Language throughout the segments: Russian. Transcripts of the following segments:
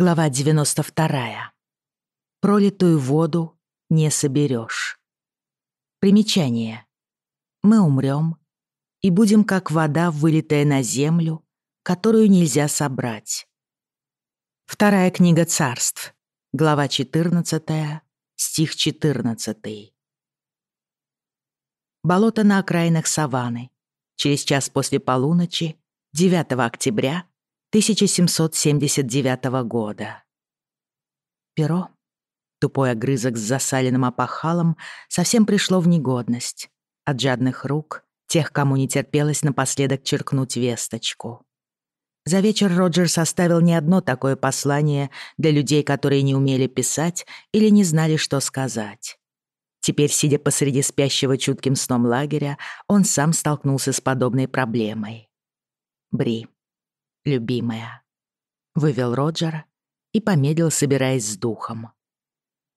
Глава 92. Пролитую воду не соберешь. Примечание. Мы умрем и будем как вода, вылитая на землю, которую нельзя собрать. Вторая книга царств. Глава 14, стих 14. Болото на окраинах саванны. Через час после полуночи, 9 октября 1779 года. Перо, тупой огрызок с засаленным опахалом, совсем пришло в негодность. От жадных рук, тех, кому не терпелось напоследок черкнуть весточку. За вечер Роджер составил не одно такое послание для людей, которые не умели писать или не знали, что сказать. Теперь, сидя посреди спящего чутким сном лагеря, он сам столкнулся с подобной проблемой. Бри любимая. Вывел Роджер и помедлил, собираясь с духом.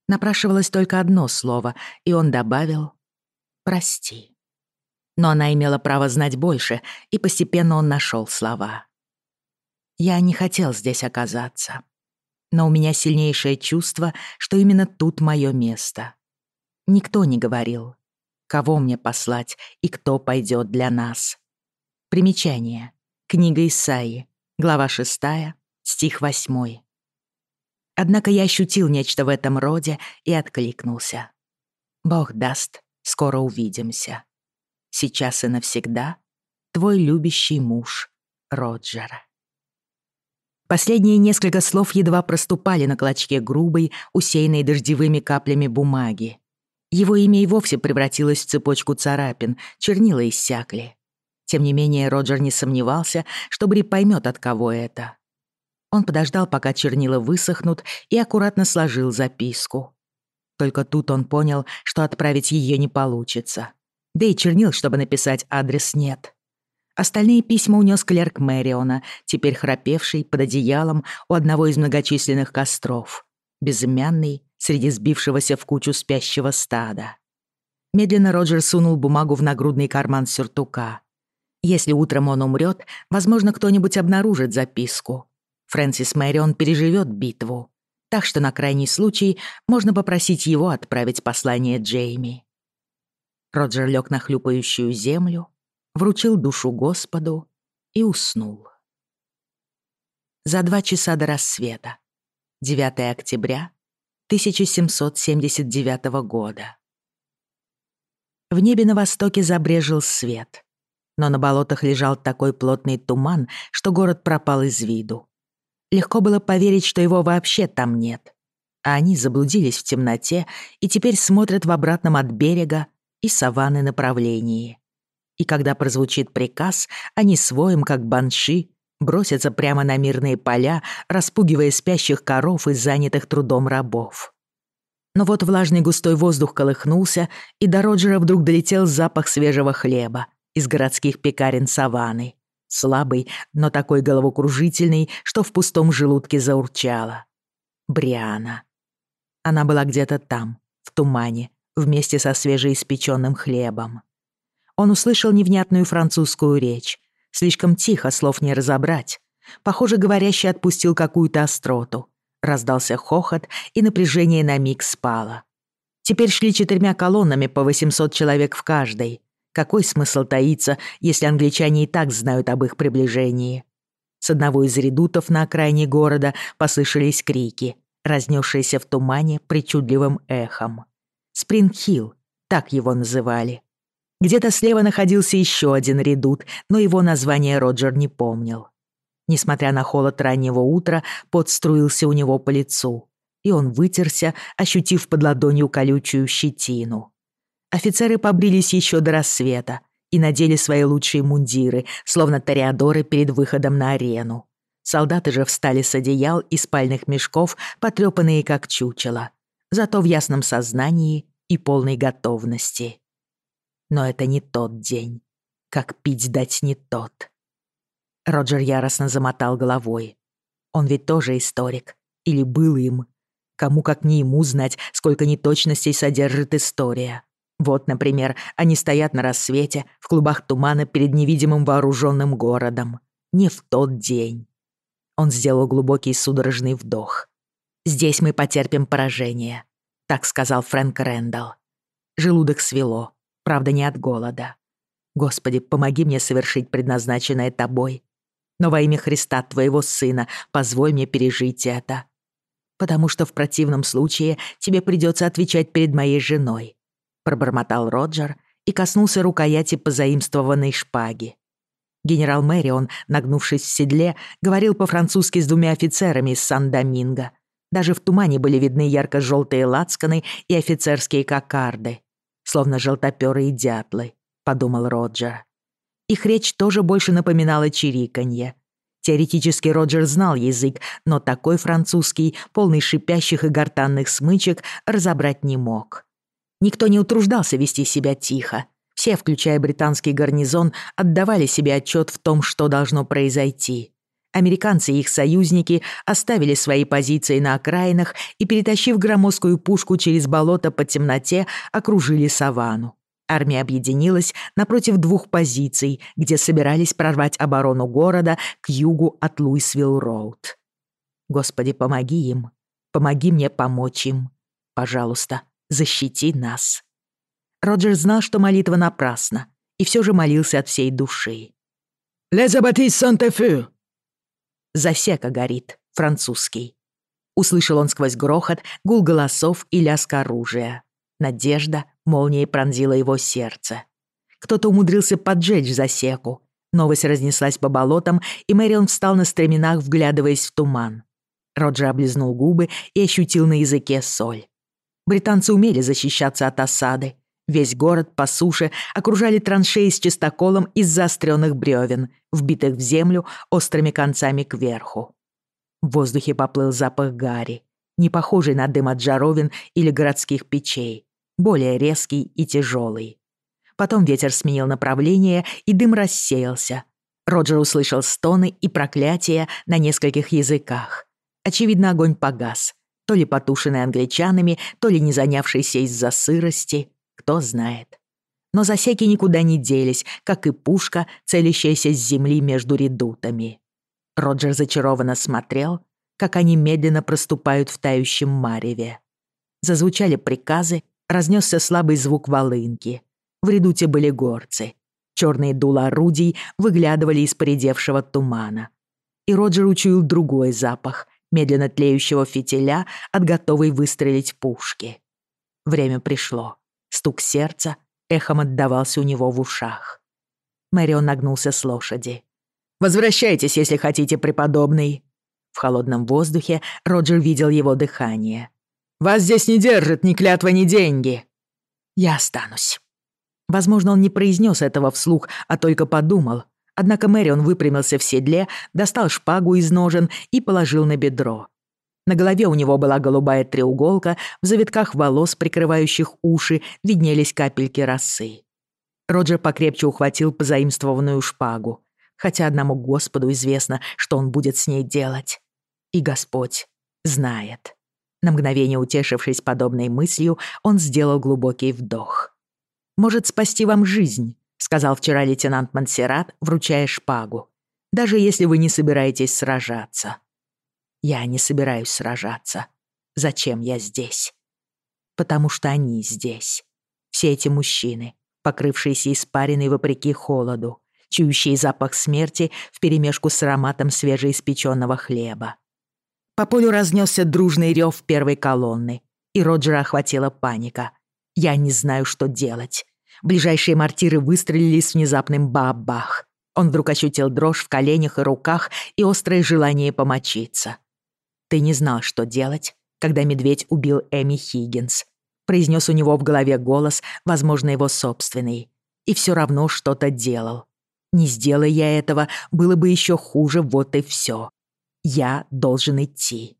Напрашивалось только одно слово, и он добавил «прости». Но она имела право знать больше, и постепенно он нашел слова. «Я не хотел здесь оказаться, но у меня сильнейшее чувство, что именно тут мое место. Никто не говорил, кого мне послать и кто пойдет для нас. Примечание. Книга Исаии, Глава 6, стих 8. Однако я ощутил нечто в этом роде и откликнулся. Бог даст, скоро увидимся. Сейчас и навсегда твой любящий муж Роджер. Последние несколько слов едва проступали на клочке грубой, усеянной дождевыми каплями бумаги. Его имя и вовсе превратилось в цепочку царапин, чернила иссякли. Тем не менее, Роджер не сомневался, что Бри поймет, от кого это. Он подождал, пока чернила высохнут, и аккуратно сложил записку. Только тут он понял, что отправить ее не получится. Да и чернил, чтобы написать адрес, нет. Остальные письма унес клерк Мэриона, теперь храпевший под одеялом у одного из многочисленных костров, безымянный среди сбившегося в кучу спящего стада. Медленно Роджер сунул бумагу в нагрудный карман сюртука. Если утром он умрет, возможно, кто-нибудь обнаружит записку. Фрэнсис Мэрион переживет битву. Так что на крайний случай можно попросить его отправить послание Джейми. Роджер лег на хлюпающую землю, вручил душу Господу и уснул. За два часа до рассвета, 9 октября 1779 года. В небе на востоке забрежил свет — но на болотах лежал такой плотный туман, что город пропал из виду. Легко было поверить, что его вообще там нет. А они заблудились в темноте и теперь смотрят в обратном от берега и саванны направлении. И когда прозвучит приказ, они своим, как банши, бросятся прямо на мирные поля, распугивая спящих коров и занятых трудом рабов. Но вот влажный густой воздух колыхнулся, и до Роджера вдруг долетел запах свежего хлеба, из городских пекарен саванны. Слабый, но такой головокружительный, что в пустом желудке заурчало. Бриана. Она была где-то там, в тумане, вместе со свежеиспеченным хлебом. Он услышал невнятную французскую речь. Слишком тихо, слов не разобрать. Похоже, говорящий отпустил какую-то остроту. Раздался хохот, и напряжение на миг спало. Теперь шли четырьмя колоннами по 800 человек в каждой. Какой смысл таиться, если англичане и так знают об их приближении? С одного из редутов на окраине города послышались крики, разнесшиеся в тумане причудливым эхом. Спрингхилл, так его называли. Где-то слева находился еще один редут, но его название Роджер не помнил. Несмотря на холод раннего утра, пот струился у него по лицу, и он вытерся, ощутив под ладонью колючую щетину. Офицеры побрились еще до рассвета и надели свои лучшие мундиры, словно ториадоры перед выходом на арену. Солдаты же встали с одеял и спальных мешков, потрепанные как чучело, зато в ясном сознании и полной готовности. Но это не тот день. Как пить дать не тот. Роджер яростно замотал головой. Он ведь тоже историк. Или был им. Кому как не ему знать, сколько неточностей содержит история. Вот, например, они стоят на рассвете в клубах тумана перед невидимым вооруженным городом. Не в тот день. Он сделал глубокий судорожный вдох. «Здесь мы потерпим поражение», — так сказал Фрэнк Рэндалл. Желудок свело, правда, не от голода. «Господи, помоги мне совершить предназначенное тобой. Но во имя Христа, твоего сына, позволь мне пережить это. Потому что в противном случае тебе придется отвечать перед моей женой пробормотал Роджер и коснулся рукояти позаимствованной шпаги. Генерал Мэрион, нагнувшись в седле, говорил по-французски с двумя офицерами из Сан-Доминго. Даже в тумане были видны ярко-желтые лацканы и офицерские кокарды. Словно желтоперые дятлы, подумал Роджер. Их речь тоже больше напоминала чириканье. Теоретически Роджер знал язык, но такой французский, полный шипящих и гортанных смычек, разобрать не мог. Никто не утруждался вести себя тихо. Все, включая британский гарнизон, отдавали себе отчет в том, что должно произойти. Американцы и их союзники оставили свои позиции на окраинах и, перетащив громоздкую пушку через болото по темноте, окружили саванну. Армия объединилась напротив двух позиций, где собирались прорвать оборону города к югу от Луисвилл-Роуд. «Господи, помоги им! Помоги мне помочь им! Пожалуйста!» защити нас. Роджер знал, что молитва напрасна, и все же молился от всей души. «Лезабатис Санте-Фю!» «Засека горит», французский. Услышал он сквозь грохот, гул голосов и лязг оружия. Надежда молнией пронзила его сердце. Кто-то умудрился поджечь засеку. Новость разнеслась по болотам, и Мэрион встал на стременах, вглядываясь в туман. Роджер облизнул губы и ощутил на языке соль. Британцы умели защищаться от осады. Весь город по суше окружали траншеи с чистоколом из заостренных бревен, вбитых в землю острыми концами кверху. В воздухе поплыл запах гари, не похожий на дым от жаровин или городских печей, более резкий и тяжелый. Потом ветер сменил направление, и дым рассеялся. Роджер услышал стоны и проклятия на нескольких языках. Очевидно, огонь погас — то ли потушенный англичанами, то ли не занявшийся из-за сырости — кто знает. Но засеки никуда не делись, как и пушка, целящаяся с земли между редутами. Роджер зачарованно смотрел, как они медленно проступают в тающем мареве. Зазвучали приказы, разнесся слабый звук волынки. В редуте были горцы. Черные дула орудий выглядывали из поредевшего тумана. И Роджер учуял другой запах, медленно тлеющего фитиля от готовой выстрелить пушки. Время пришло. Стук сердца эхом отдавался у него в ушах. Мэрион нагнулся с лошади. «Возвращайтесь, если хотите, преподобный!» В холодном воздухе Роджер видел его дыхание. «Вас здесь не держит ни клятва, ни деньги!» «Я останусь». Возможно, он не произнес этого вслух, а только подумал, Однако Мэрион выпрямился в седле, достал шпагу из ножен и положил на бедро. На голове у него была голубая треуголка, в завитках волос, прикрывающих уши, виднелись капельки росы. Роджер покрепче ухватил позаимствованную шпагу, хотя одному Господу известно, что он будет с ней делать. И Господь знает. На мгновение утешившись подобной мыслью, он сделал глубокий вдох. «Может спасти вам жизнь», сказал вчера лейтенант Мансерат, вручая шпагу. «Даже если вы не собираетесь сражаться». «Я не собираюсь сражаться. Зачем я здесь?» «Потому что они здесь. Все эти мужчины, покрывшиеся испариной вопреки холоду, чующие запах смерти вперемешку с ароматом свежеиспеченного хлеба». По полю разнесся дружный рев первой колонны, и Роджера охватила паника. «Я не знаю, что делать. Ближайшие мортиры выстрелили с внезапным бабах. Он вдруг ощутил дрожь в коленях и руках и острое желание помочиться. «Ты не знал, что делать, когда медведь убил Эми Хиггинс», произнес у него в голове голос, возможно, его собственный. И все равно что-то делал. Не сделай я этого, было бы еще хуже, вот и все. Я должен идти.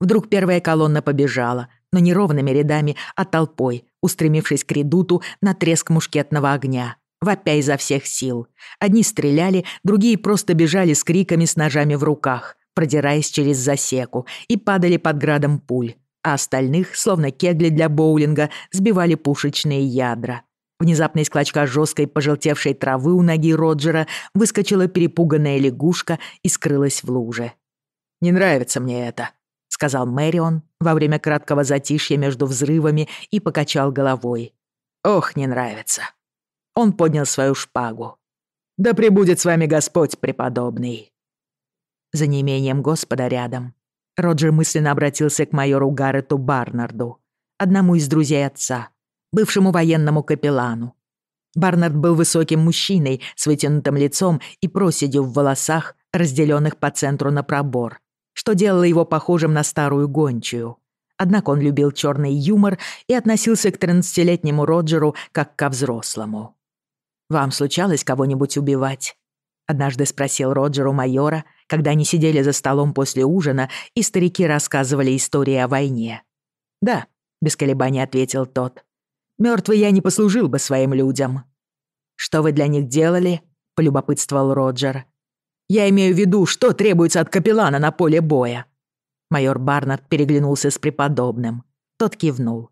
Вдруг первая колонна побежала, но не ровными рядами, а толпой, устремившись к редуту на треск мушкетного огня, вопя изо всех сил. Одни стреляли, другие просто бежали с криками с ножами в руках, продираясь через засеку, и падали под градом пуль, а остальных, словно кегли для боулинга, сбивали пушечные ядра. Внезапно из клочка жесткой пожелтевшей травы у ноги Роджера выскочила перепуганная лягушка и скрылась в луже. «Не нравится мне это», сказал Мэрион во время краткого затишья между взрывами и покачал головой. «Ох, не нравится». Он поднял свою шпагу. «Да пребудет с вами Господь преподобный». За неимением Господа рядом Роджер мысленно обратился к майору Гаррету Барнарду, одному из друзей отца, бывшему военному капеллану. Барнард был высоким мужчиной с вытянутым лицом и проседью в волосах, разделенных по центру на пробор, что делало его похожим на старую гончую. Однако он любил черный юмор и относился к тринадцатилетнему Роджеру как ко взрослому. «Вам случалось кого-нибудь убивать?» — однажды спросил Роджер у майора, когда они сидели за столом после ужина, и старики рассказывали истории о войне. «Да», — без колебаний ответил тот. «Мёртвый я не послужил бы своим людям». «Что вы для них делали?» — полюбопытствовал Роджер. Я имею в виду, что требуется от капеллана на поле боя». Майор Барнард переглянулся с преподобным. Тот кивнул.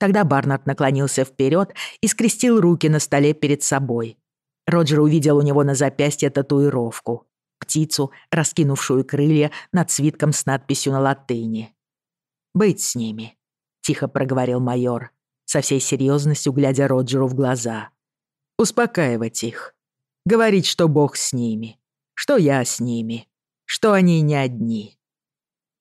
Тогда Барнард наклонился вперед и скрестил руки на столе перед собой. Роджер увидел у него на запястье татуировку. Птицу, раскинувшую крылья над свитком с надписью на латыни. «Быть с ними», — тихо проговорил майор, со всей серьезностью глядя Роджеру в глаза. «Успокаивать их. Говорить, что Бог с ними что я с ними, что они не одни.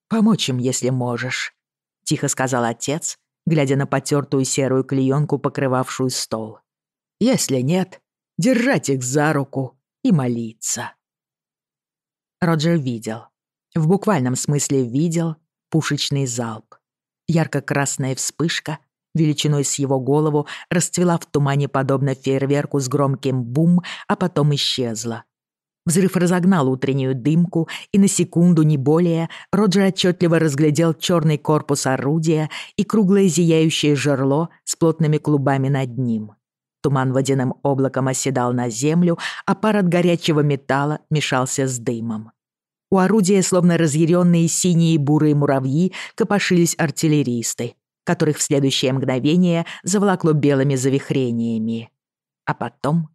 Помочь им, если можешь», — тихо сказал отец, глядя на потертую серую клеенку, покрывавшую стол. «Если нет, держать их за руку и молиться». Роджер видел, в буквальном смысле видел, пушечный залп. Ярко-красная вспышка, величиной с его голову, расцвела в тумане подобно фейерверку с громким бум, а потом исчезла, Взрыв разогнал утреннюю дымку, и на секунду, не более, Роджер отчетливо разглядел черный корпус орудия и круглое зияющее жерло с плотными клубами над ним. Туман водяным облаком оседал на землю, а пар от горячего металла мешался с дымом. У орудия, словно разъяренные синие и бурые муравьи, копошились артиллеристы, которых в следующее мгновение заволокло белыми завихрениями. А потом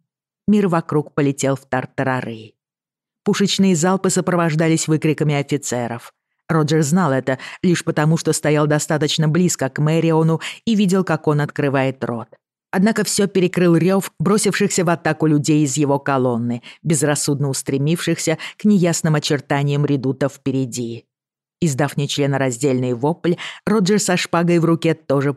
мир вокруг полетел в тартарары. Пушечные залпы сопровождались выкриками офицеров. Роджер знал это лишь потому, что стоял достаточно близко к Мэриону и видел, как он открывает рот. Однако все перекрыл рев бросившихся в атаку людей из его колонны, безрассудно устремившихся к неясным очертаниям редута впереди. Издав нечленораздельный вопль, Роджер со шпагой в руке тоже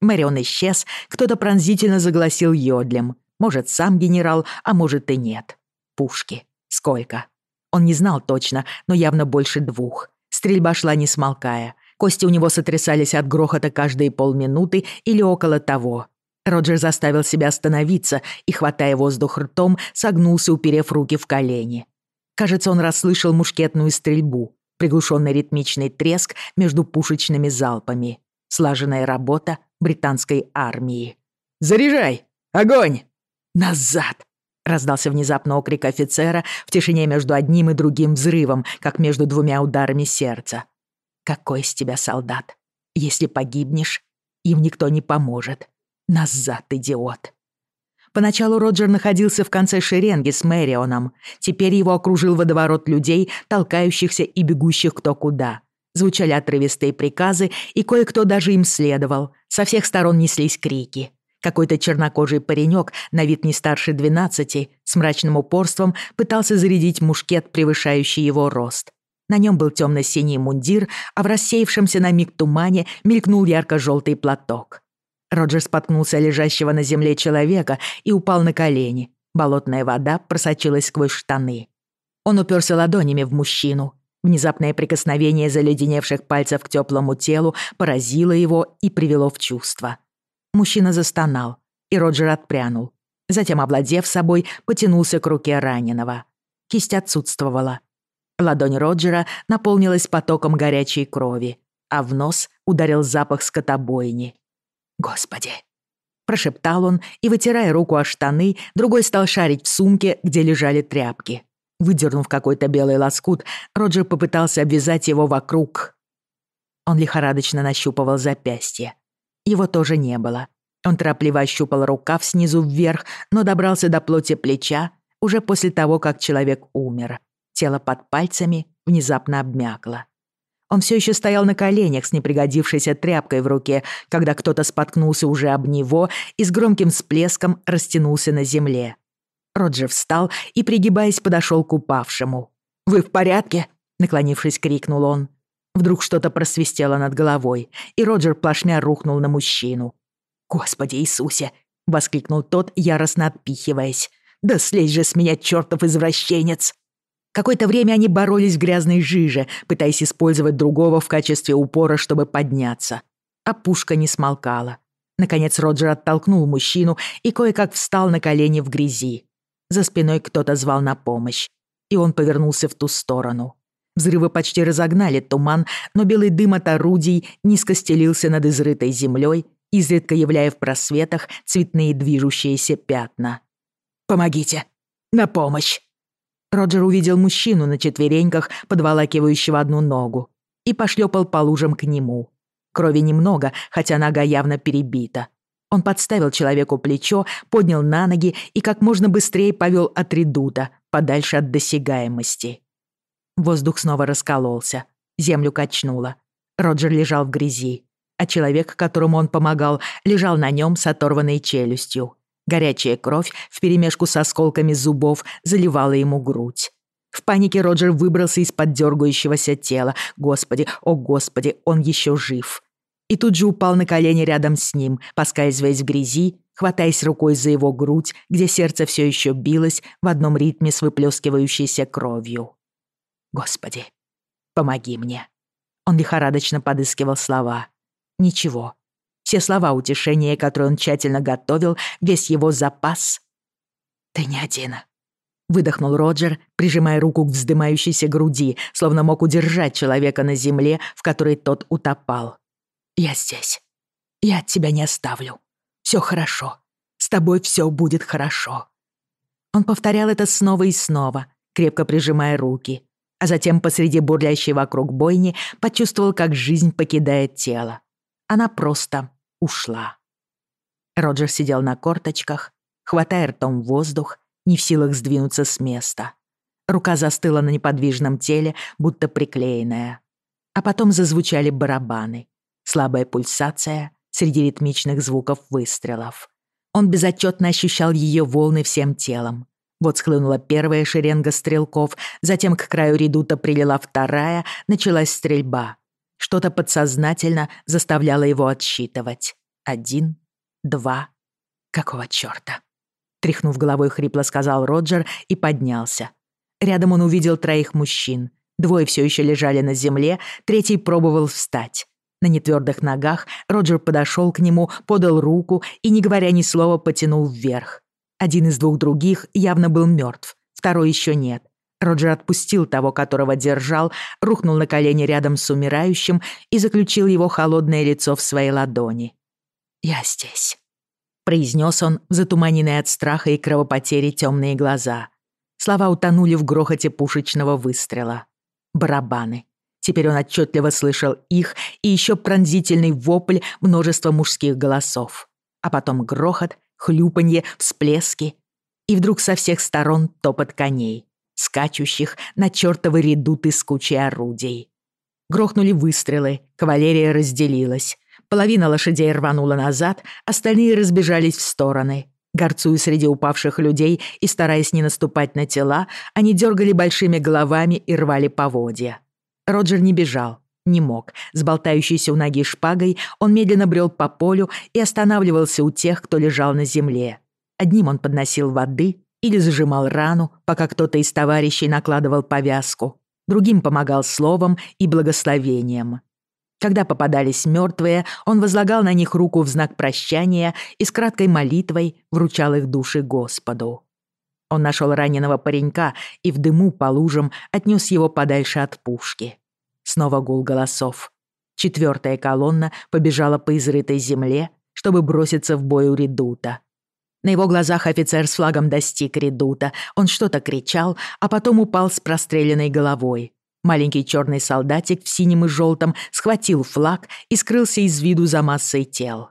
побежал. В тумане слабо светились факелы. Солдаты пытаются поджечь засеку, мельком подумал он. Мэрион исчез, кто-то пронзительно загласил йодлем. Может, сам генерал, а может и нет. Пушки. Сколько? Он не знал точно, но явно больше двух. Стрельба шла не смолкая. Кости у него сотрясались от грохота каждые полминуты или около того. Роджер заставил себя остановиться и, хватая воздух ртом, согнулся, уперев руки в колени. Кажется, он расслышал мушкетную стрельбу, приглушенный ритмичный треск между пушечными залпами. Слаженная работа британской армии. «Заряжай! Огонь!» «Назад!» — раздался внезапно окрик офицера в тишине между одним и другим взрывом, как между двумя ударами сердца. «Какой из тебя солдат? Если погибнешь, им никто не поможет. Назад, идиот!» Поначалу Роджер находился в конце шеренги с Мэрионом. Теперь его окружил водоворот людей, толкающихся и бегущих кто куда — Звучали отрывистые приказы, и кое-кто даже им следовал. Со всех сторон неслись крики. Какой-то чернокожий паренек, на вид не старше 12, с мрачным упорством пытался зарядить мушкет, превышающий его рост. На нем был темно-синий мундир, а в рассеявшемся на миг тумане мелькнул ярко-желтый платок. Роджер споткнулся лежащего на земле человека и упал на колени. Болотная вода просочилась сквозь штаны. Он уперся ладонями в мужчину, Внезапное прикосновение заледеневших пальцев к теплому телу поразило его и привело в чувство. Мужчина застонал, и Роджер отпрянул. Затем, обладев собой, потянулся к руке раненого. Кисть отсутствовала. Ладонь Роджера наполнилась потоком горячей крови, а в нос ударил запах скотобойни. «Господи!» Прошептал он и, вытирая руку о штаны, другой стал шарить в сумке, где лежали тряпки выдернув какой-то белый лоскут, Роджер попытался обвязать его вокруг. Он лихорадочно нащупывал запястье. Его тоже не было. Он торопливо ощупал рукав снизу вверх, но добрался до плоти плеча уже после того, как человек умер. Тело под пальцами внезапно обмякло. Он все еще стоял на коленях с непригодившейся тряпкой в руке, когда кто-то споткнулся уже об него и с громким всплеском растянулся на земле. Роджер встал и, пригибаясь, подошел к упавшему. «Вы в порядке?» — наклонившись, крикнул он. Вдруг что-то просвистело над головой, и Роджер плашмя рухнул на мужчину. «Господи Иисусе!» — воскликнул тот, яростно отпихиваясь. «Да слезь же с меня, чёртов извращенец!» Какое-то время они боролись в грязной жиже, пытаясь использовать другого в качестве упора, чтобы подняться. А пушка не смолкала. Наконец Роджер оттолкнул мужчину и кое-как встал на колени в грязи. За спиной кто-то звал на помощь, и он повернулся в ту сторону. Взрывы почти разогнали туман, но белый дым от орудий низко стелился над изрытой землей, изредка являя в просветах цветные движущиеся пятна. «Помогите! На помощь!» Роджер увидел мужчину на четвереньках, подволакивающего одну ногу, и пошлепал по лужам к нему. Крови немного, хотя нога явно перебита. Он подставил человеку плечо, поднял на ноги и как можно быстрее повел от редута, подальше от досягаемости. Воздух снова раскололся. Землю качнуло. Роджер лежал в грязи. А человек, которому он помогал, лежал на нем с оторванной челюстью. Горячая кровь вперемешку с осколками зубов заливала ему грудь. В панике Роджер выбрался из под дергающегося тела. Господи, о господи, он еще жив и тут же упал на колени рядом с ним, поскальзываясь в грязи, хватаясь рукой за его грудь, где сердце все еще билось в одном ритме с выплескивающейся кровью. «Господи, помоги мне!» Он лихорадочно подыскивал слова. «Ничего. Все слова утешения, которые он тщательно готовил, весь его запас...» «Ты не один», — выдохнул Роджер, прижимая руку к вздымающейся груди, словно мог удержать человека на земле, в которой тот утопал. «Я здесь. Я от тебя не оставлю. Все хорошо. С тобой все будет хорошо». Он повторял это снова и снова, крепко прижимая руки, а затем посреди бурлящей вокруг бойни почувствовал, как жизнь покидает тело. Она просто ушла. Роджер сидел на корточках, хватая ртом воздух, не в силах сдвинуться с места. Рука застыла на неподвижном теле, будто приклеенная. А потом зазвучали барабаны. слабая пульсация среди ритмичных звуков выстрелов. Он безотчетно ощущал ее волны всем телом. Вот схлынула первая шеренга стрелков, затем к краю редута прилила вторая, началась стрельба. Что-то подсознательно заставляло его отсчитывать. Один, два... Какого чёрта? Тряхнув головой, хрипло сказал Роджер и поднялся. Рядом он увидел троих мужчин. Двое все еще лежали на земле, третий пробовал встать. На нетвердых ногах Роджер подошел к нему, подал руку и, не говоря ни слова, потянул вверх. Один из двух других явно был мертв, второй еще нет. Роджер отпустил того, которого держал, рухнул на колени рядом с умирающим и заключил его холодное лицо в своей ладони. «Я здесь», — произнес он в затуманенные от страха и кровопотери темные глаза. Слова Теперь он отчетливо слышал их и еще пронзительный вопль множества мужских голосов. А потом грохот, хлюпанье, всплески. И вдруг со всех сторон топот коней, скачущих на чертовы редуты с кучей орудий. Грохнули выстрелы, кавалерия разделилась. Половина лошадей рванула назад, остальные разбежались в стороны. Горцуя среди упавших людей и стараясь не наступать на тела, они дергали большими головами и рвали поводья. Роджер не бежал, не мог, с болтающейся у ноги шпагой он медленно брел по полю и останавливался у тех, кто лежал на земле. Одним он подносил воды или зажимал рану, пока кто-то из товарищей накладывал повязку, другим помогал словом и благословением. Когда попадались мертвые, он возлагал на них руку в знак прощания и с краткой молитвой вручал их души Господу. Он нашел раненого паренька и в дыму по лужам отнёс его подальше от пушки. Снова гул голосов. Четвертая колонна побежала по изрытой земле, чтобы броситься в бой у редута. На его глазах офицер с флагом достиг редута. Он что-то кричал, а потом упал с простреленной головой. Маленький черный солдатик в синем и желтом схватил флаг и скрылся из виду за массой тел.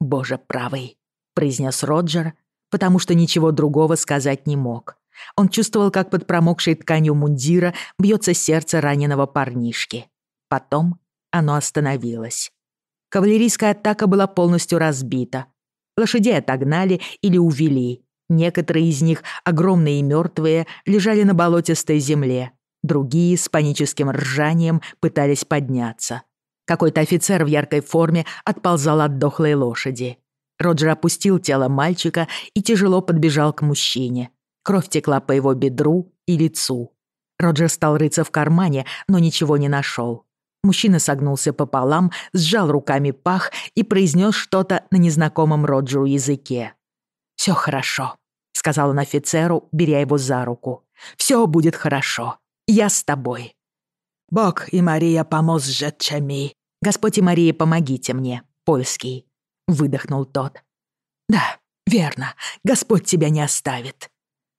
«Боже правый», — произнес Роджер потому что ничего другого сказать не мог. Он чувствовал, как под промокшей тканью мундира бьется сердце раненого парнишки. Потом оно остановилось. Кавалерийская атака была полностью разбита. Лошадей отогнали или увели. Некоторые из них, огромные и мертвые, лежали на болотистой земле. Другие с паническим ржанием пытались подняться. Какой-то офицер в яркой форме отползал от дохлой лошади. Роджер опустил тело мальчика и тяжело подбежал к мужчине. Кровь текла по его бедру и лицу. Роджер стал рыться в кармане, но ничего не нашел. Мужчина согнулся пополам, сжал руками пах и произнес что-то на незнакомом Роджеру языке. «Все хорошо», — сказал он офицеру, беря его за руку. «Все будет хорошо. Я с тобой». «Бог и Мария помоз чами». «Господь и Мария, помогите мне». Польский выдохнул тот. «Да, верно. Господь тебя не оставит».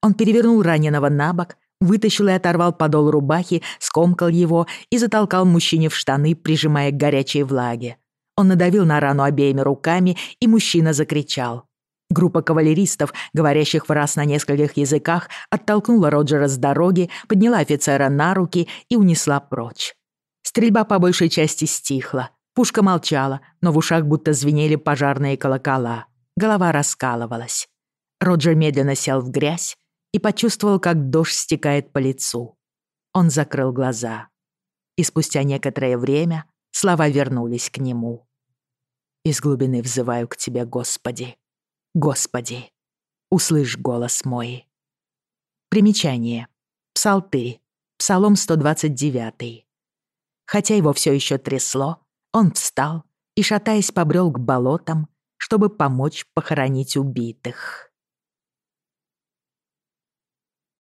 Он перевернул раненого на бок, вытащил и оторвал подол рубахи, скомкал его и затолкал мужчине в штаны, прижимая к горячей влаге. Он надавил на рану обеими руками, и мужчина закричал. Группа кавалеристов, говорящих в раз на нескольких языках, оттолкнула Роджера с дороги, подняла офицера на руки и унесла прочь. Стрельба по большей части стихла. Пушка молчала, но в ушах будто звенели пожарные колокола. Голова раскалывалась. Роджер медленно сел в грязь, и почувствовал, как дождь стекает по лицу. Он закрыл глаза. И спустя некоторое время слова вернулись к нему. «Из глубины взываю к Тебе, Господи! Господи! Услышь голос мой!» Примечание. Псалтырь. Псалом 129. Хотя его все еще трясло, Он встал и, шатаясь, побрел к болотам, чтобы помочь похоронить убитых.